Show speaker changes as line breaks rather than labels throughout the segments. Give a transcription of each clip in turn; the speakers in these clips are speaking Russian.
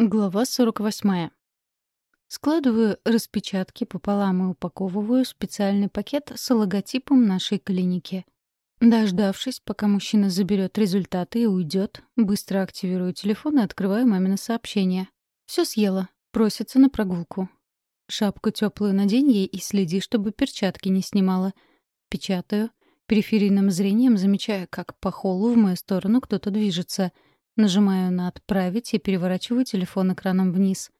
Глава 48. Складываю распечатки пополам и упаковываю специальный пакет с логотипом нашей клиники. Дождавшись, пока мужчина заберет результаты и уйдет, быстро активирую телефон и открываю мамино сообщение. Все съела. Просится на прогулку. Шапку теплую надень ей и следи, чтобы перчатки не снимала. Печатаю. Периферийным зрением замечаю, как по холлу в мою сторону кто-то движется — Нажимаю на «Отправить» и переворачиваю телефон экраном вниз.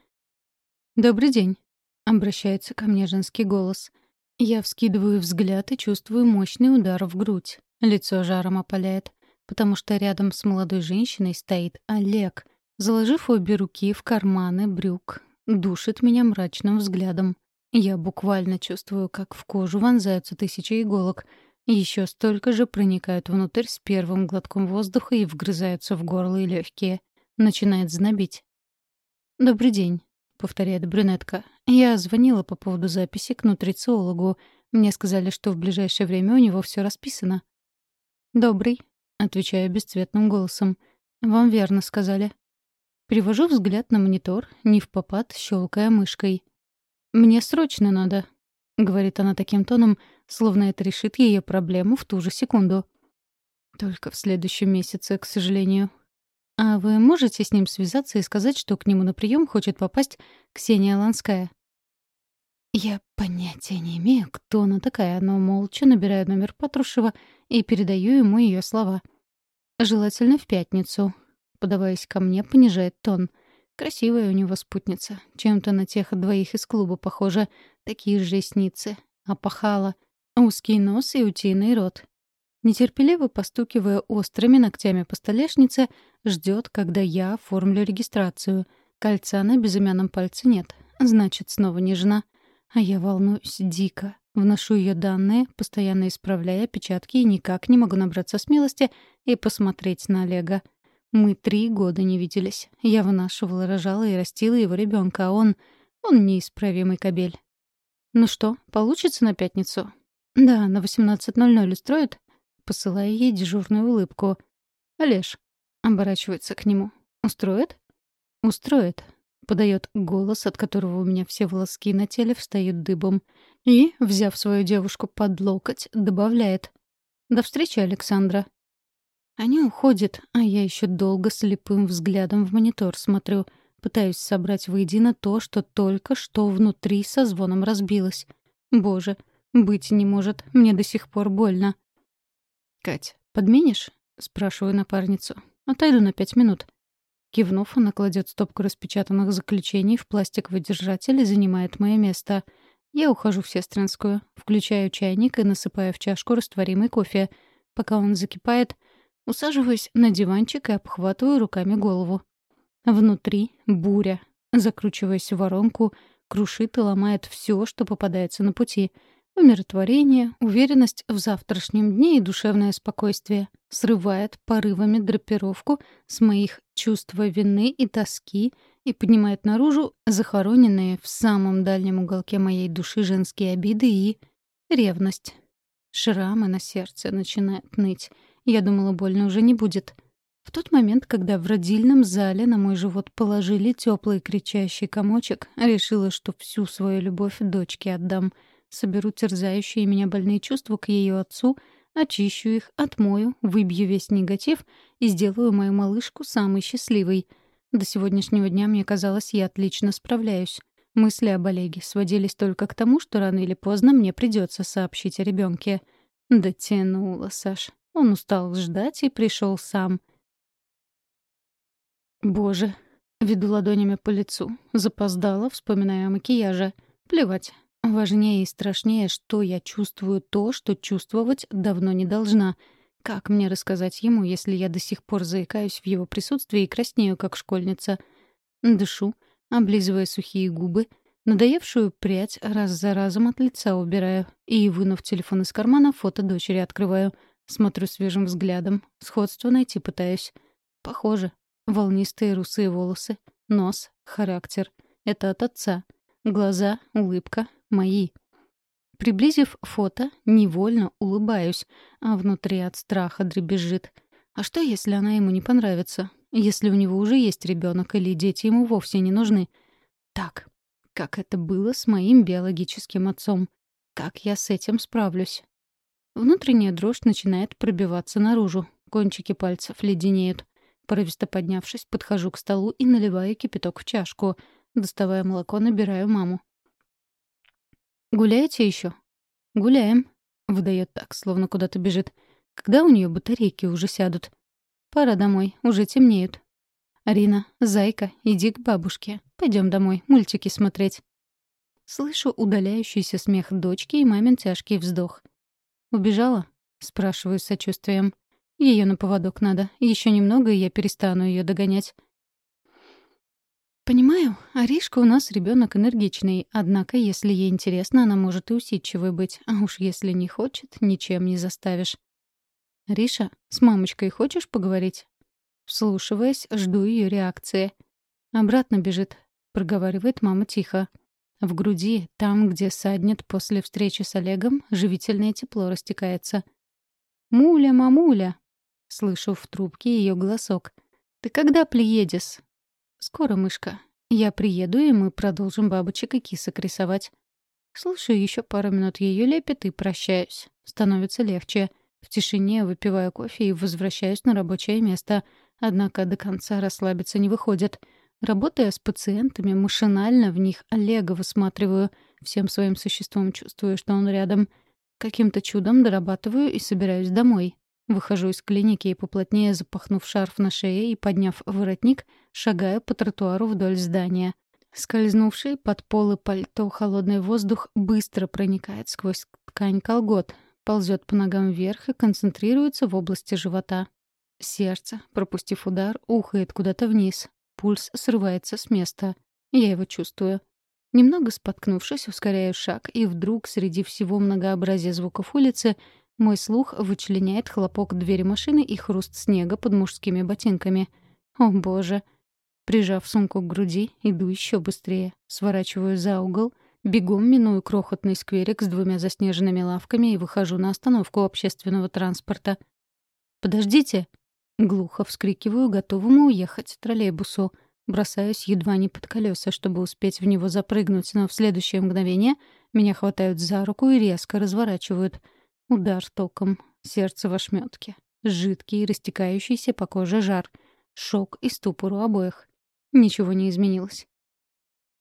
«Добрый день», — обращается ко мне женский голос. Я вскидываю взгляд и чувствую мощный удар в грудь. Лицо жаром опаляет, потому что рядом с молодой женщиной стоит Олег, заложив обе руки в карманы брюк, душит меня мрачным взглядом. Я буквально чувствую, как в кожу вонзаются тысячи иголок — еще столько же проникают внутрь с первым глотком воздуха и вгрызаются в горло и легкие. Начинает знобить. «Добрый день», — повторяет брюнетка. «Я звонила по поводу записи к нутрициологу. Мне сказали, что в ближайшее время у него все расписано». «Добрый», — отвечаю бесцветным голосом. «Вам верно сказали». Перевожу взгляд на монитор, не в попад, щелкая мышкой. «Мне срочно надо», — говорит она таким тоном, словно это решит ее проблему в ту же секунду. Только в следующем месяце, к сожалению. А вы можете с ним связаться и сказать, что к нему на прием хочет попасть Ксения Ланская? Я понятия не имею, кто она такая, но молча набираю номер Патрушева и передаю ему ее слова. Желательно в пятницу. Подаваясь ко мне, понижает тон. Красивая у него спутница. Чем-то на тех двоих из клуба похожа. Такие же ресницы. Опахала. Узкий нос и утиный рот. Нетерпеливо постукивая острыми ногтями по столешнице, ждет, когда я оформлю регистрацию. Кольца на безымянном пальце нет. Значит, снова не жена. А я волнуюсь дико. Вношу ее данные, постоянно исправляя печатки, и никак не могу набраться смелости и посмотреть на Олега. Мы три года не виделись. Я вынашивала, рожала и растила его ребенка, а он... Он неисправимый кобель. «Ну что, получится на пятницу?» «Да, на 18.00 устроит?» Посылая ей дежурную улыбку. «Олеж», — оборачивается к нему. «Устроит?» «Устроит», — подает голос, от которого у меня все волоски на теле встают дыбом. И, взяв свою девушку под локоть, добавляет. «До встречи, Александра». Они уходят, а я еще долго слепым взглядом в монитор смотрю, пытаюсь собрать воедино то, что только что внутри со звоном разбилось. Боже, быть не может, мне до сих пор больно. «Кать, подменишь?» — спрашиваю напарницу. «Отойду на пять минут». Кивнув, она кладет стопку распечатанных заключений в пластиковый держатель и занимает мое место. Я ухожу в сестринскую, включаю чайник и насыпаю в чашку растворимый кофе. Пока он закипает — Усаживаюсь на диванчик и обхватываю руками голову. Внутри буря. Закручиваясь в воронку, крушит и ломает все, что попадается на пути. Умиротворение, уверенность в завтрашнем дне и душевное спокойствие. Срывает порывами драпировку с моих чувства вины и тоски и поднимает наружу захороненные в самом дальнем уголке моей души женские обиды и ревность. Шрамы на сердце начинают ныть. Я думала, больно уже не будет. В тот момент, когда в родильном зале на мой живот положили теплый кричащий комочек, решила, что всю свою любовь дочке отдам. Соберу терзающие меня больные чувства к ее отцу, очищу их, отмою, выбью весь негатив и сделаю мою малышку самой счастливой. До сегодняшнего дня мне казалось, я отлично справляюсь. Мысли об Олеге сводились только к тому, что рано или поздно мне придется сообщить о ребенке. Дотянула, Саш. Он устал ждать и пришел сам. Боже, веду ладонями по лицу. Запоздала, вспоминая о макияже. Плевать. Важнее и страшнее, что я чувствую то, что чувствовать давно не должна. Как мне рассказать ему, если я до сих пор заикаюсь в его присутствии и краснею, как школьница? Дышу, облизывая сухие губы, надоевшую прядь раз за разом от лица убираю и, вынув телефон из кармана, фото дочери открываю — Смотрю свежим взглядом. Сходство найти пытаюсь. Похоже. Волнистые русые волосы. Нос. Характер. Это от отца. Глаза. Улыбка. Мои. Приблизив фото, невольно улыбаюсь, а внутри от страха дребезжит. А что, если она ему не понравится? если у него уже есть ребенок или дети ему вовсе не нужны? Так, как это было с моим биологическим отцом. Как я с этим справлюсь? Внутренняя дрожь начинает пробиваться наружу. Кончики пальцев леденеют. Порывисто поднявшись, подхожу к столу и наливаю кипяток в чашку. Доставая молоко, набираю маму. «Гуляете еще?» «Гуляем», — выдает так, словно куда-то бежит. «Когда у нее батарейки уже сядут?» «Пора домой, уже темнеют». «Арина, зайка, иди к бабушке. Пойдем домой, мультики смотреть». Слышу удаляющийся смех дочки и мамин тяжкий вздох. «Убежала?» — спрашиваю с сочувствием. Ее на поводок надо. Еще немного, и я перестану ее догонять. Понимаю, Аришка у нас ребенок энергичный, однако, если ей интересно, она может и усидчивой быть, а уж если не хочет, ничем не заставишь. «Риша, с мамочкой хочешь поговорить?» Вслушиваясь, жду ее реакции. «Обратно бежит», — проговаривает мама тихо. В груди, там, где саднет после встречи с Олегом, живительное тепло растекается. «Муля, мамуля!» — слышу в трубке ее голосок. «Ты когда приедешь?» «Скоро, мышка. Я приеду, и мы продолжим бабочек и кисок рисовать». Слушаю еще пару минут ее лепет и прощаюсь. Становится легче. В тишине выпиваю кофе и возвращаюсь на рабочее место. Однако до конца расслабиться не выходит. Работая с пациентами, машинально в них Олега высматриваю. Всем своим существом чувствую, что он рядом. Каким-то чудом дорабатываю и собираюсь домой. Выхожу из клиники и, поплотнее запахнув шарф на шее и подняв воротник, шагаю по тротуару вдоль здания. Скользнувший под полы пальто холодный воздух быстро проникает сквозь ткань колгот, ползет по ногам вверх и концентрируется в области живота. Сердце, пропустив удар, ухает куда-то вниз. Пульс срывается с места. Я его чувствую. Немного споткнувшись, ускоряю шаг, и вдруг среди всего многообразия звуков улицы мой слух вычленяет хлопок двери машины и хруст снега под мужскими ботинками. О, боже! Прижав сумку к груди, иду еще быстрее. Сворачиваю за угол, бегом миную крохотный скверик с двумя заснеженными лавками и выхожу на остановку общественного транспорта. «Подождите!» Глухо вскрикиваю, готовому уехать троллейбусу. Бросаюсь едва не под колеса, чтобы успеть в него запрыгнуть, но в следующее мгновение меня хватают за руку и резко разворачивают — Удар током, сердце в ошметке, жидкий, растекающийся по коже жар, шок и ступор у обоих. Ничего не изменилось.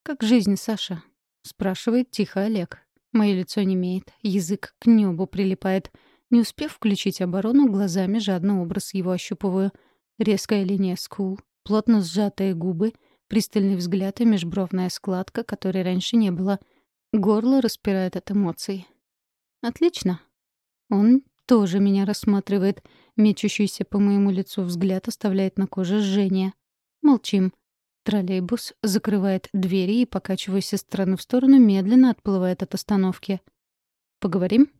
«Как жизнь, Саша?» — спрашивает тихо Олег. Мое лицо немеет, язык к небу прилипает. Не успев включить оборону, глазами жадно образ его ощупываю. Резкая линия скул, плотно сжатые губы, пристальный взгляд и межбровная складка, которой раньше не было. Горло распирает от эмоций. «Отлично», он тоже меня рассматривает. Мечущийся по моему лицу взгляд оставляет на коже жжение. Молчим. Троллейбус закрывает двери и, покачиваясь из стороны в сторону, медленно отплывает от остановки. «Поговорим?»